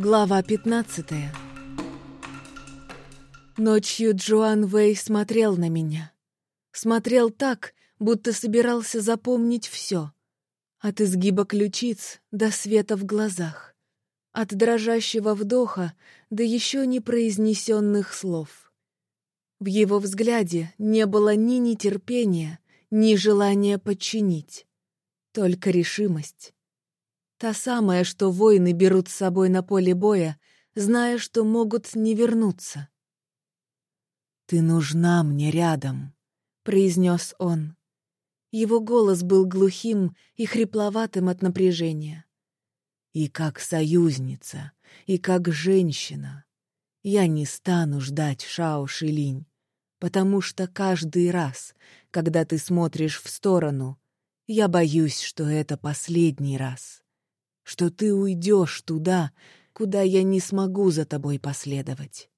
Глава 15 Ночью Джоан Вэй смотрел на меня. Смотрел так, будто собирался запомнить все. От изгиба ключиц до света в глазах. От дрожащего вдоха до еще не произнесенных слов. В его взгляде не было ни нетерпения, ни желания подчинить. Только решимость. Та самая, что воины берут с собой на поле боя, зная, что могут не вернуться. «Ты нужна мне рядом», — произнес он. Его голос был глухим и хрипловатым от напряжения. «И как союзница, и как женщина. Я не стану ждать Шао Шилинь, потому что каждый раз, когда ты смотришь в сторону, я боюсь, что это последний раз, что ты уйдешь туда, куда я не смогу за тобой последовать.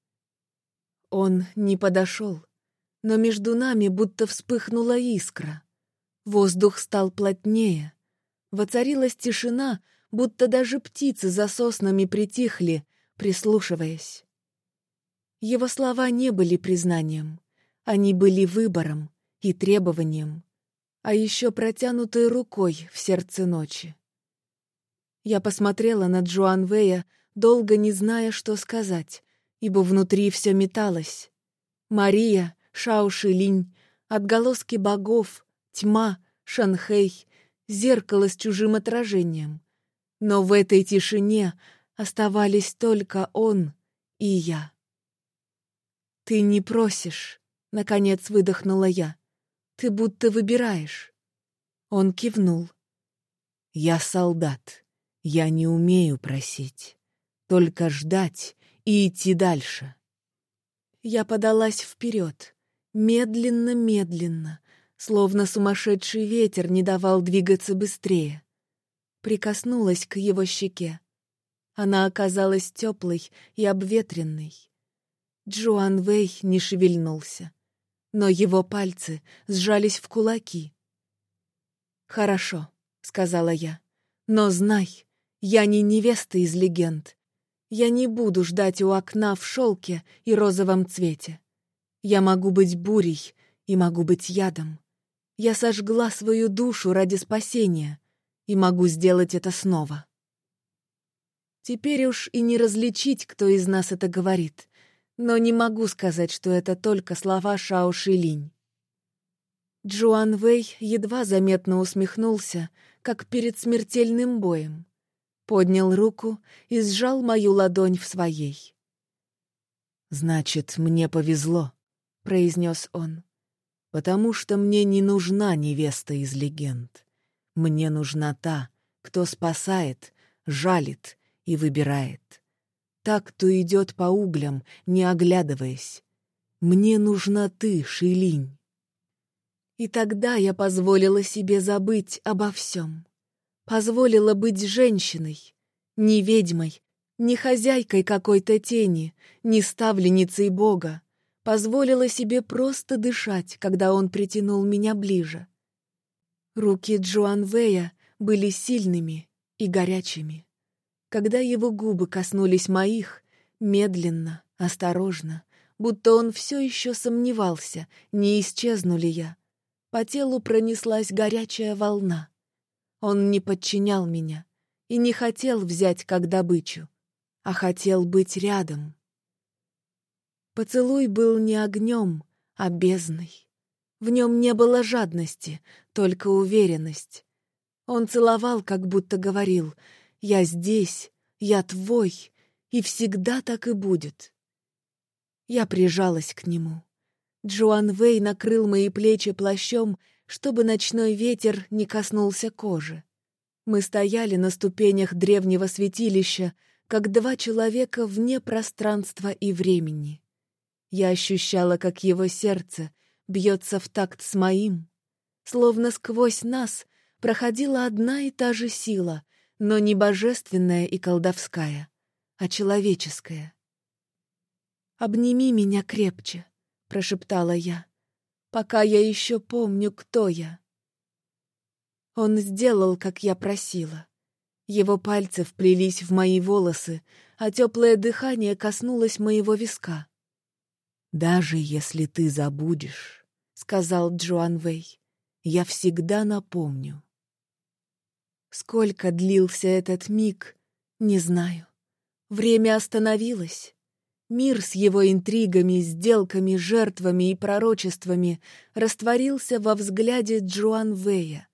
Он не подошел, но между нами будто вспыхнула искра. Воздух стал плотнее. Воцарилась тишина, будто даже птицы за соснами притихли, прислушиваясь. Его слова не были признанием, они были выбором и требованием, а еще протянутой рукой в сердце ночи. Я посмотрела на Джоан Вэя, долго не зная, что сказать, ибо внутри все металось. Мария, Шаушилинь, отголоски богов, тьма, Шанхэй, зеркало с чужим отражением. Но в этой тишине оставались только он и я. «Ты не просишь», — наконец выдохнула я. «Ты будто выбираешь». Он кивнул. «Я солдат. Я не умею просить. Только ждать и идти дальше. Я подалась вперед, медленно-медленно, словно сумасшедший ветер не давал двигаться быстрее. Прикоснулась к его щеке. Она оказалась теплой и обветренной. Джоан Вэй не шевельнулся, но его пальцы сжались в кулаки. «Хорошо», — сказала я, — «но знай, я не невеста из легенд, я не буду ждать у окна в шелке и розовом цвете. Я могу быть бурей и могу быть ядом. Я сожгла свою душу ради спасения и могу сделать это снова. Теперь уж и не различить, кто из нас это говорит, но не могу сказать, что это только слова Шао Шилинь. Джуан Вэй едва заметно усмехнулся, как перед смертельным боем поднял руку и сжал мою ладонь в своей. «Значит, мне повезло», — произнес он, «потому что мне не нужна невеста из легенд. Мне нужна та, кто спасает, жалит и выбирает. Так, кто идет по углям, не оглядываясь. Мне нужна ты, Шилинь». И тогда я позволила себе забыть обо всем позволила быть женщиной, не ведьмой, не хозяйкой какой-то тени, не ставленницей Бога, позволила себе просто дышать, когда он притянул меня ближе. Руки Джоан Вэя были сильными и горячими. Когда его губы коснулись моих, медленно, осторожно, будто он все еще сомневался, не исчезну ли я, по телу пронеслась горячая волна. Он не подчинял меня и не хотел взять как добычу, а хотел быть рядом. Поцелуй был не огнем, а бездной. В нем не было жадности, только уверенность. Он целовал, как будто говорил «Я здесь, я твой, и всегда так и будет». Я прижалась к нему. Джоан Вэй накрыл мои плечи плащом чтобы ночной ветер не коснулся кожи. Мы стояли на ступенях древнего святилища, как два человека вне пространства и времени. Я ощущала, как его сердце бьется в такт с моим. Словно сквозь нас проходила одна и та же сила, но не божественная и колдовская, а человеческая. «Обними меня крепче», — прошептала я пока я еще помню, кто я. Он сделал, как я просила. Его пальцы вплелись в мои волосы, а теплое дыхание коснулось моего виска. «Даже если ты забудешь», — сказал Джоан Вэй, — «я всегда напомню». Сколько длился этот миг, не знаю. Время остановилось. Мир с его интригами, сделками, жертвами и пророчествами растворился во взгляде Джоан Вэя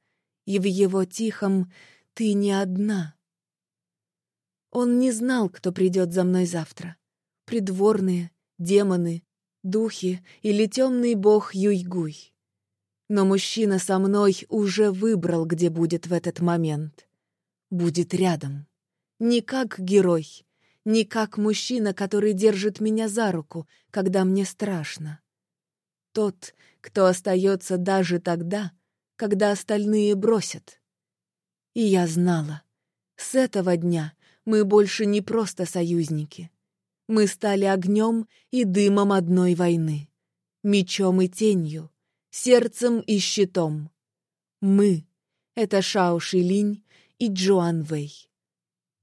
и в его тихом «ты не одна». Он не знал, кто придет за мной завтра. Придворные, демоны, духи или темный бог Юйгуй. Но мужчина со мной уже выбрал, где будет в этот момент. Будет рядом. Не как герой, не как мужчина, который держит меня за руку, когда мне страшно. Тот, кто остается даже тогда, когда остальные бросят. И я знала, с этого дня мы больше не просто союзники. Мы стали огнем и дымом одной войны, мечом и тенью, сердцем и щитом. Мы — это Шао Шилинь и Джоан Вэй.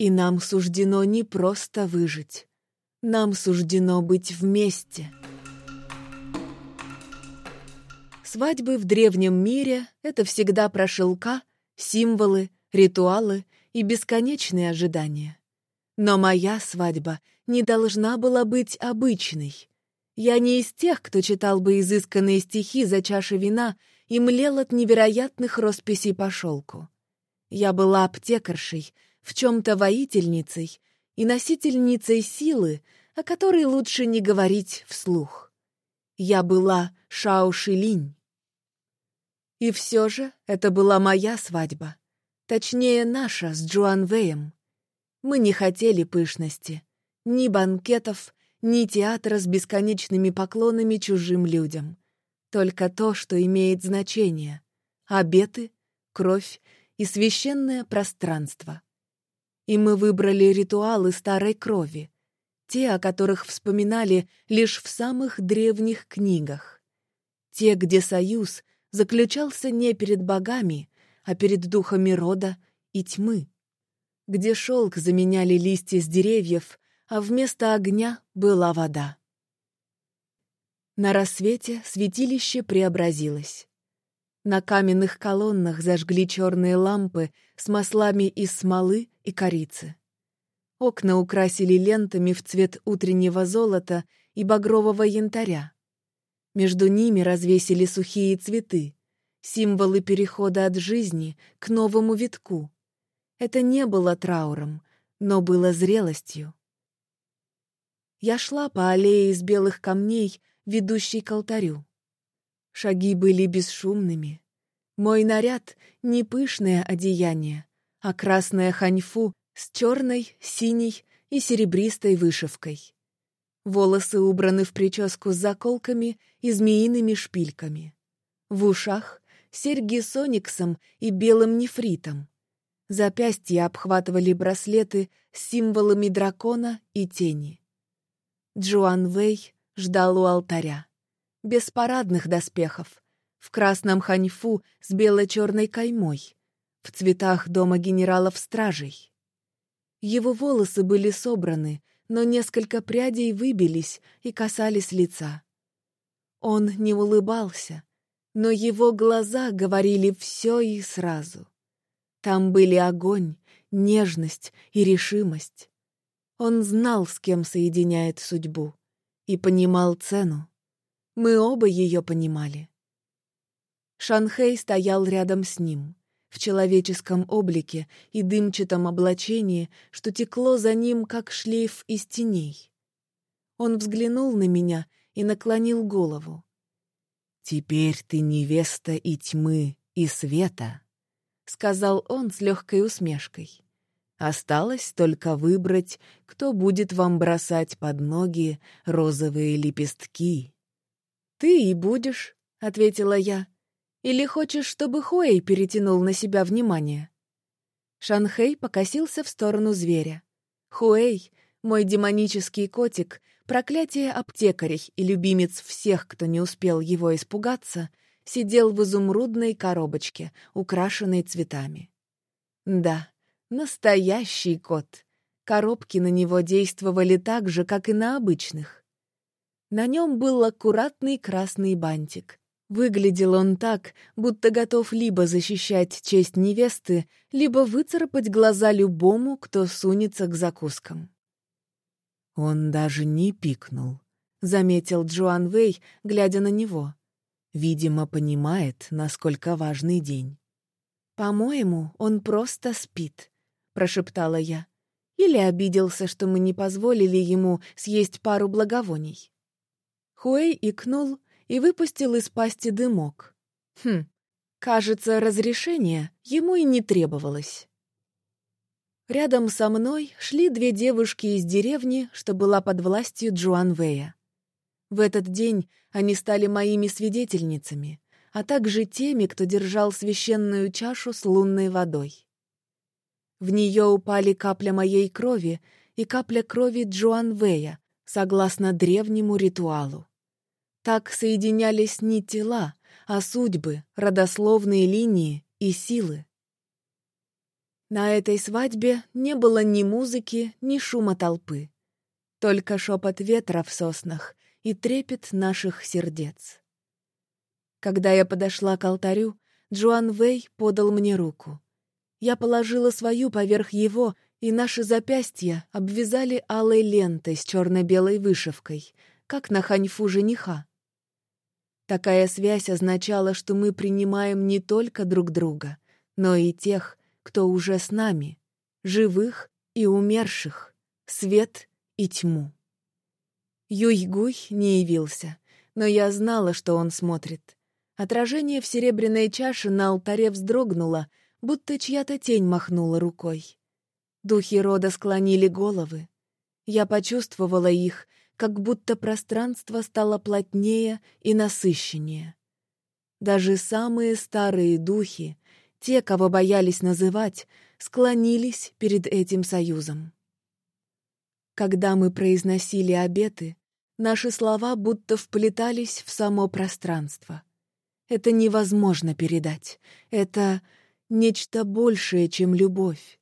И нам суждено не просто выжить. Нам суждено быть вместе. Свадьбы в древнем мире — это всегда про шелка, символы, ритуалы и бесконечные ожидания. Но моя свадьба не должна была быть обычной. Я не из тех, кто читал бы изысканные стихи за чашей вина и млел от невероятных росписей по шелку. Я была аптекаршей, в чем-то воительницей и носительницей силы, о которой лучше не говорить вслух. Я была Шао Шилинь. И все же это была моя свадьба. Точнее, наша с Джуан Вэем. Мы не хотели пышности, ни банкетов, ни театра с бесконечными поклонами чужим людям. Только то, что имеет значение — обеты, кровь и священное пространство. И мы выбрали ритуалы старой крови, те, о которых вспоминали лишь в самых древних книгах. Те, где союз заключался не перед богами, а перед духами рода и тьмы. Где шелк заменяли листья с деревьев, а вместо огня была вода. На рассвете святилище преобразилось. На каменных колоннах зажгли черные лампы с маслами из смолы и корицы. Окна украсили лентами в цвет утреннего золота и багрового янтаря. Между ними развесили сухие цветы, символы перехода от жизни к новому витку. Это не было трауром, но было зрелостью. Я шла по аллее из белых камней, ведущей к алтарю. Шаги были бесшумными. Мой наряд — не пышное одеяние, а красная ханьфу с черной, синей и серебристой вышивкой. Волосы убраны в прическу с заколками и змеиными шпильками. В ушах — серьги с ониксом и белым нефритом. Запястья обхватывали браслеты с символами дракона и тени. Джоан Вэй ждал у алтаря без парадных доспехов, в красном ханьфу с бело-черной каймой, в цветах дома генералов-стражей. Его волосы были собраны, но несколько прядей выбились и касались лица. Он не улыбался, но его глаза говорили все и сразу. Там были огонь, нежность и решимость. Он знал, с кем соединяет судьбу, и понимал цену. Мы оба ее понимали. Шанхей стоял рядом с ним, в человеческом облике и дымчатом облачении, что текло за ним, как шлейф из теней. Он взглянул на меня и наклонил голову. «Теперь ты невеста и тьмы, и света», — сказал он с легкой усмешкой. «Осталось только выбрать, кто будет вам бросать под ноги розовые лепестки». «Ты и будешь», — ответила я. «Или хочешь, чтобы Хуэй перетянул на себя внимание?» Шанхэй покосился в сторону зверя. Хуэй, мой демонический котик, проклятие аптекарей и любимец всех, кто не успел его испугаться, сидел в изумрудной коробочке, украшенной цветами. Да, Настоящий кот. Коробки на него действовали так же, как и на обычных. На нем был аккуратный красный бантик. Выглядел он так, будто готов либо защищать честь невесты, либо выцарапать глаза любому, кто сунется к закускам. «Он даже не пикнул», — заметил Джоан Вэй, глядя на него. «Видимо, понимает, насколько важный день». «По-моему, он просто спит», — прошептала я. Или обиделся, что мы не позволили ему съесть пару благовоний. Хуэй икнул и выпустил из пасти дымок. Хм, кажется, разрешение ему и не требовалось. Рядом со мной шли две девушки из деревни, что была под властью Джоан Вэя. В этот день они стали моими свидетельницами, а также теми, кто держал священную чашу с лунной водой. В нее упали капля моей крови и капля крови Джоан Вэя, согласно древнему ритуалу. Так соединялись не тела, а судьбы, родословные линии и силы. На этой свадьбе не было ни музыки, ни шума толпы. Только шепот ветра в соснах и трепет наших сердец. Когда я подошла к алтарю, Джоан Вэй подал мне руку. Я положила свою поверх его, и наши запястья обвязали алой лентой с черно-белой вышивкой, как на ханьфу жениха. Такая связь означала, что мы принимаем не только друг друга, но и тех, кто уже с нами, живых и умерших, свет и тьму. Юйгуй не явился, но я знала, что он смотрит. Отражение в серебряной чаше на алтаре вздрогнуло, будто чья-то тень махнула рукой. Духи рода склонили головы. Я почувствовала их, как будто пространство стало плотнее и насыщеннее. Даже самые старые духи, те, кого боялись называть, склонились перед этим союзом. Когда мы произносили обеты, наши слова будто вплетались в само пространство. Это невозможно передать. Это нечто большее, чем любовь.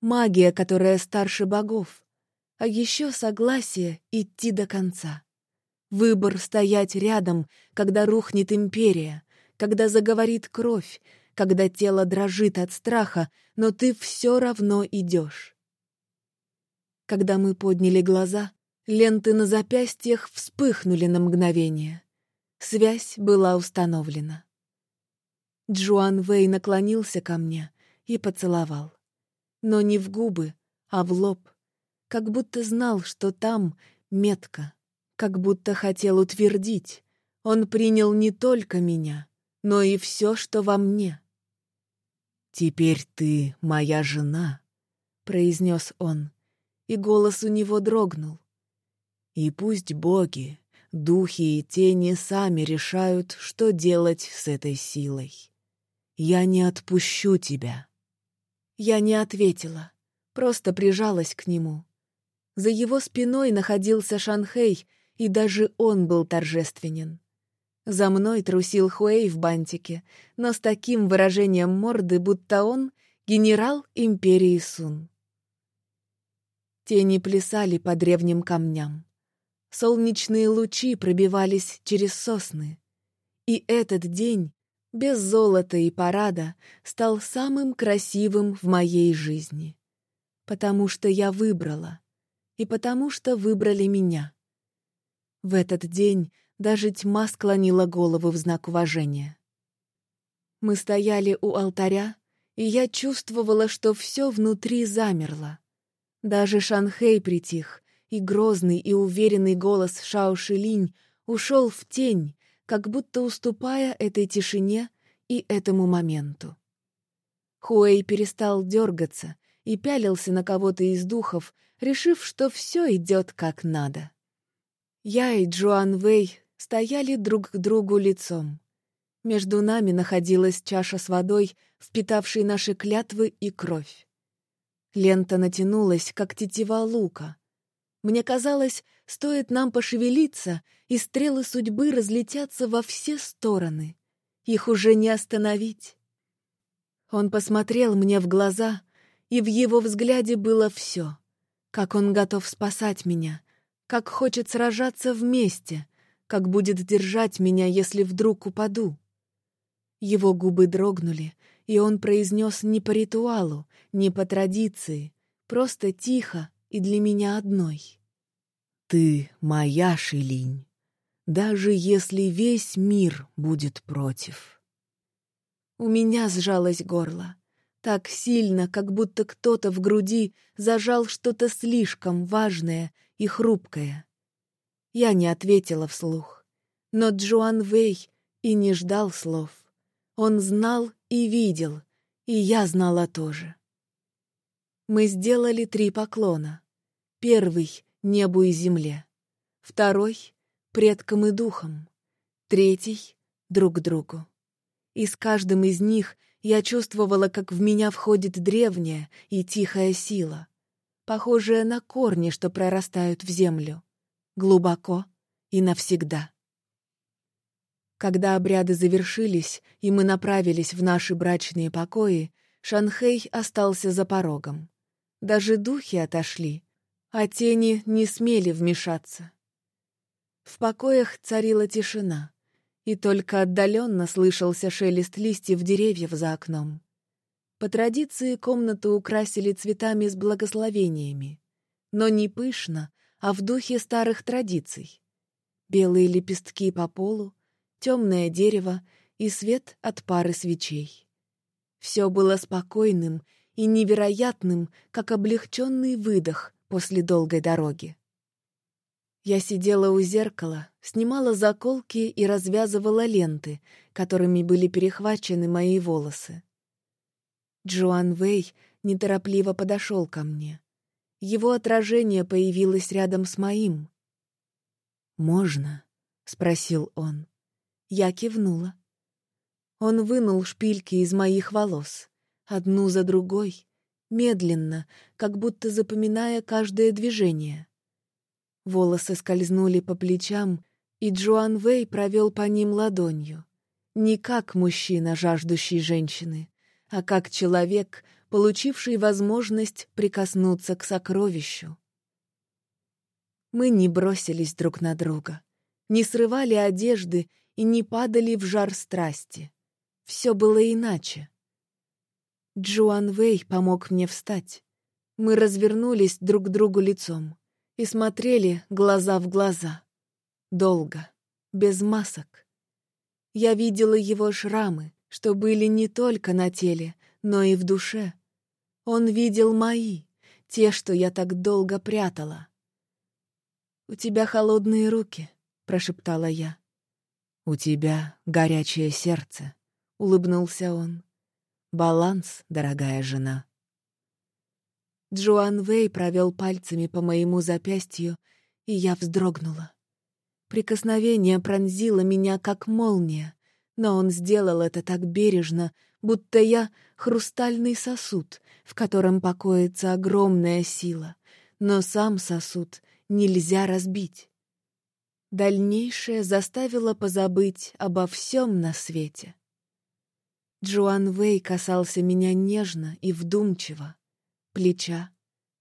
Магия, которая старше богов. А еще согласие идти до конца. Выбор стоять рядом, когда рухнет империя, когда заговорит кровь, когда тело дрожит от страха, но ты все равно идешь. Когда мы подняли глаза, ленты на запястьях вспыхнули на мгновение. Связь была установлена. Джоан Вэй наклонился ко мне и поцеловал. Но не в губы, а в лоб, как будто знал, что там метка, как будто хотел утвердить. Он принял не только меня, но и все, что во мне. «Теперь ты моя жена», — произнес он, и голос у него дрогнул. «И пусть боги, духи и тени сами решают, что делать с этой силой. Я не отпущу тебя». Я не ответила, просто прижалась к нему. За его спиной находился Шанхей, и даже он был торжественен. За мной трусил Хуэй в бантике, но с таким выражением морды, будто он — генерал империи Сун. Тени плясали по древним камням. Солнечные лучи пробивались через сосны. И этот день, без золота и парада, стал самым красивым в моей жизни. Потому что я выбрала. И потому что выбрали меня. В этот день даже тьма склонила голову в знак уважения. Мы стояли у алтаря, и я чувствовала, что все внутри замерло. Даже Шанхей притих, и грозный и уверенный голос Шао Шилинь ушел в тень, как будто уступая этой тишине и этому моменту. Хуэй перестал дергаться и пялился на кого-то из духов, решив, что все идет как надо. Я и Джоан Вэй стояли друг к другу лицом. Между нами находилась чаша с водой, впитавшей наши клятвы и кровь. Лента натянулась, как тетива лука. Мне казалось, стоит нам пошевелиться, и стрелы судьбы разлетятся во все стороны. Их уже не остановить. Он посмотрел мне в глаза, и в его взгляде было все. Как он готов спасать меня, как хочет сражаться вместе, как будет держать меня, если вдруг упаду. Его губы дрогнули, и он произнес не по ритуалу, не по традиции, просто тихо и для меня одной. «Ты моя, Шилинь, даже если весь мир будет против». У меня сжалось горло. Так сильно, как будто кто-то в груди зажал что-то слишком важное и хрупкое. Я не ответила вслух. Но Джоан Вэй и не ждал слов. Он знал и видел, и я знала тоже. Мы сделали три поклона. Первый — небу и земле. Второй — предкам и духам. Третий — друг другу. И с каждым из них я чувствовала, как в меня входит древняя и тихая сила, похожая на корни, что прорастают в землю, глубоко и навсегда. Когда обряды завершились, и мы направились в наши брачные покои, Шанхей остался за порогом. Даже духи отошли, а тени не смели вмешаться. В покоях царила тишина, и только отдаленно слышался шелест листьев деревьев за окном. По традиции комнату украсили цветами с благословениями, но не пышно, а в духе старых традиций. Белые лепестки по полу, темное дерево и свет от пары свечей. Все было спокойным и невероятным, как облегченный выдох после долгой дороги. Я сидела у зеркала, снимала заколки и развязывала ленты, которыми были перехвачены мои волосы. Джоан Вэй неторопливо подошел ко мне. Его отражение появилось рядом с моим. «Можно?» — спросил он. Я кивнула. Он вынул шпильки из моих волос одну за другой, медленно, как будто запоминая каждое движение. Волосы скользнули по плечам, и Джоан Вэй провел по ним ладонью. Не как мужчина, жаждущий женщины, а как человек, получивший возможность прикоснуться к сокровищу. Мы не бросились друг на друга, не срывали одежды и не падали в жар страсти. Все было иначе. Джоан Вэй помог мне встать. Мы развернулись друг к другу лицом и смотрели глаза в глаза. Долго, без масок. Я видела его шрамы, что были не только на теле, но и в душе. Он видел мои, те, что я так долго прятала. «У тебя холодные руки», — прошептала я. «У тебя горячее сердце», — улыбнулся он. Баланс, дорогая жена. Джоан Вэй провел пальцами по моему запястью, и я вздрогнула. Прикосновение пронзило меня, как молния, но он сделал это так бережно, будто я — хрустальный сосуд, в котором покоится огромная сила, но сам сосуд нельзя разбить. Дальнейшее заставило позабыть обо всем на свете. Джоан Вэй касался меня нежно и вдумчиво. Плеча,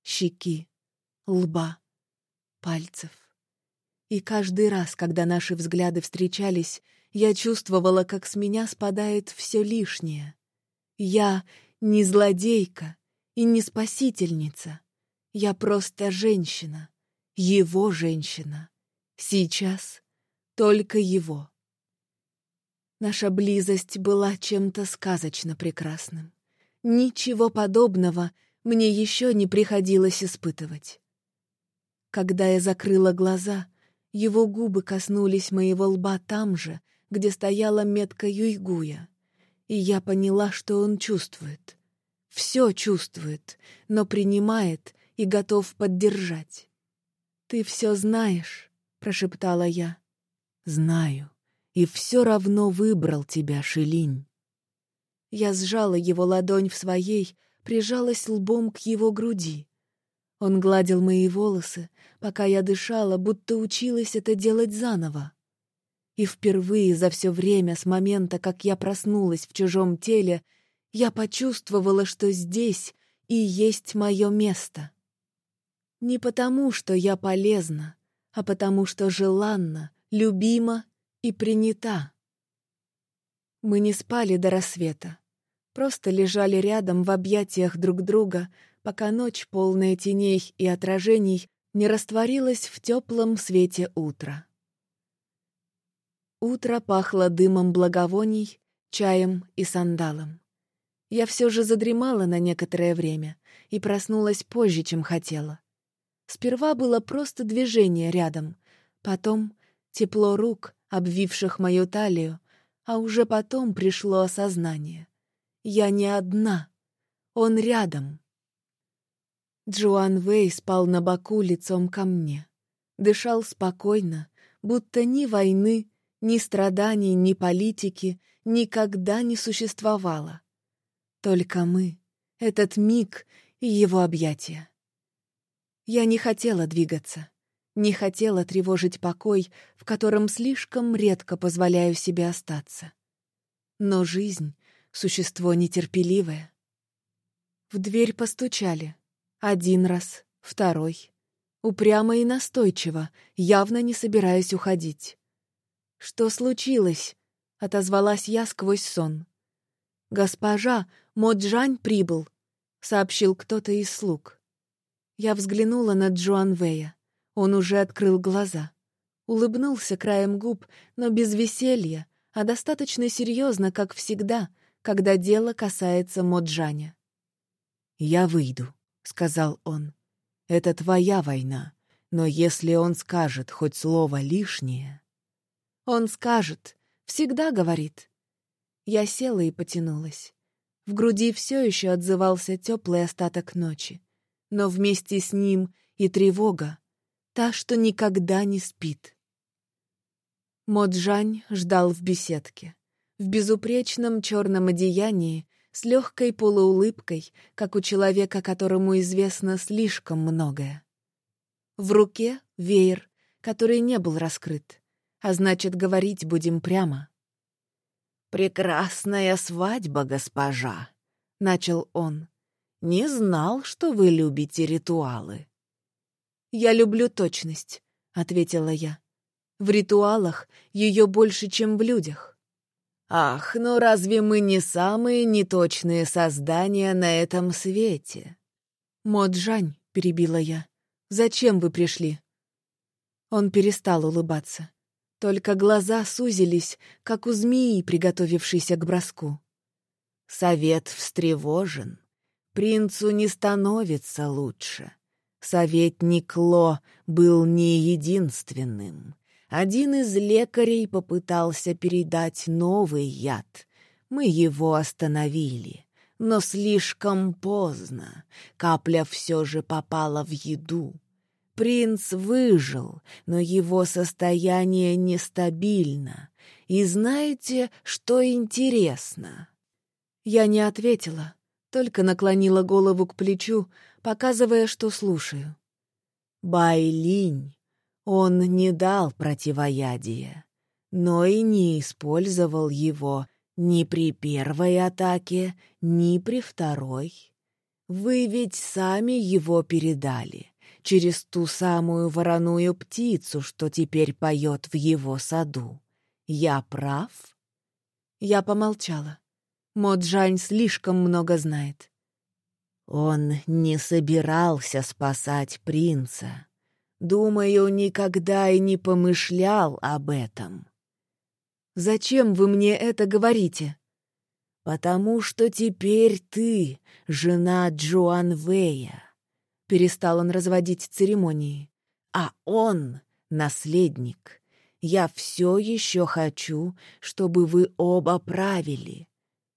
щеки, лба, пальцев. И каждый раз, когда наши взгляды встречались, я чувствовала, как с меня спадает все лишнее. Я не злодейка и не спасительница. Я просто женщина, его женщина. Сейчас только его. Наша близость была чем-то сказочно прекрасным. Ничего подобного мне еще не приходилось испытывать. Когда я закрыла глаза, его губы коснулись моего лба там же, где стояла метка Юйгуя, и я поняла, что он чувствует. Все чувствует, но принимает и готов поддержать. «Ты все знаешь», — прошептала я. «Знаю», и все равно выбрал тебя, Шелинь. Я сжала его ладонь в своей, прижалась лбом к его груди. Он гладил мои волосы, пока я дышала, будто училась это делать заново. И впервые за все время с момента, как я проснулась в чужом теле, я почувствовала, что здесь и есть мое место. Не потому, что я полезна, а потому, что желанна, любима и принята. Мы не спали до рассвета, просто лежали рядом в объятиях друг друга, пока ночь, полная теней и отражений, не растворилась в теплом свете утра. Утро пахло дымом благовоний, чаем и сандалом. Я все же задремала на некоторое время и проснулась позже, чем хотела. Сперва было просто движение рядом, потом тепло рук, обвивших мою талию, а уже потом пришло осознание. Я не одна, он рядом. Джоан Вэй спал на боку лицом ко мне. Дышал спокойно, будто ни войны, ни страданий, ни политики никогда не существовало. Только мы, этот миг и его объятия. Я не хотела двигаться, не хотела тревожить покой, в котором слишком редко позволяю себе остаться. Но жизнь — существо нетерпеливое. В дверь постучали. Один раз, второй. Упрямо и настойчиво, явно не собираясь уходить. «Что случилось?» — отозвалась я сквозь сон. «Госпожа, Моджань прибыл», — сообщил кто-то из слуг. Я взглянула на Джоан Вэя. Он уже открыл глаза. Улыбнулся краем губ, но без веселья, а достаточно серьезно, как всегда, когда дело касается Моджаня. «Я выйду», — сказал он. «Это твоя война, но если он скажет хоть слово лишнее...» Он скажет, всегда говорит. Я села и потянулась. В груди все еще отзывался теплый остаток ночи. Но вместе с ним и тревога, та, что никогда не спит. Моджань ждал в беседке. В безупречном черном одеянии, с легкой полуулыбкой, как у человека, которому известно слишком многое. В руке веер, который не был раскрыт а значит, говорить будем прямо. «Прекрасная свадьба, госпожа», — начал он. «Не знал, что вы любите ритуалы». «Я люблю точность», — ответила я. «В ритуалах ее больше, чем в людях». «Ах, но разве мы не самые неточные создания на этом свете?» «Моджань», — перебила я, — «зачем вы пришли?» Он перестал улыбаться. Только глаза сузились, как у змеи, приготовившейся к броску. Совет встревожен. Принцу не становится лучше. Советник Ло был не единственным. Один из лекарей попытался передать новый яд. Мы его остановили. Но слишком поздно. Капля все же попала в еду. Принц выжил, но его состояние нестабильно. И знаете, что интересно? Я не ответила, только наклонила голову к плечу, показывая, что слушаю. Байлинь, он не дал противоядия, но и не использовал его ни при первой атаке, ни при второй. Вы ведь сами его передали через ту самую вороную птицу, что теперь поет в его саду. Я прав?» Я помолчала. Моджань слишком много знает. Он не собирался спасать принца. Думаю, никогда и не помышлял об этом. «Зачем вы мне это говорите?» «Потому что теперь ты жена Джоан Вэя. Перестал он разводить церемонии. А он — наследник. Я все еще хочу, чтобы вы оба правили.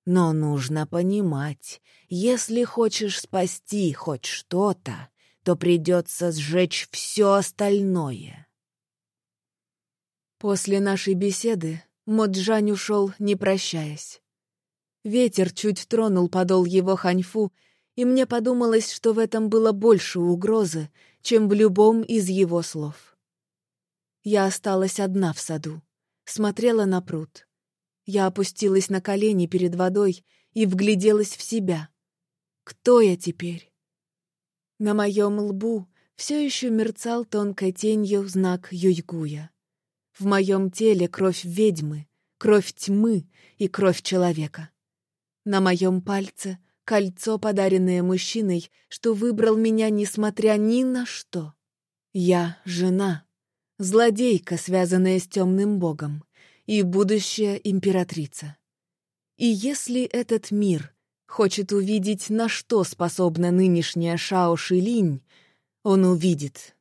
Но нужно понимать, если хочешь спасти хоть что-то, то придется сжечь все остальное. После нашей беседы Моджань ушел, не прощаясь. Ветер чуть тронул подол его ханьфу, и мне подумалось, что в этом было больше угрозы, чем в любом из его слов. Я осталась одна в саду, смотрела на пруд. Я опустилась на колени перед водой и вгляделась в себя. Кто я теперь? На моем лбу все еще мерцал тонкой тенью знак Юйгуя. В моем теле кровь ведьмы, кровь тьмы и кровь человека. На моем пальце кольцо, подаренное мужчиной, что выбрал меня, несмотря ни на что. Я — жена, злодейка, связанная с темным богом, и будущая императрица. И если этот мир хочет увидеть, на что способна нынешняя Шао Шилинь, он увидит,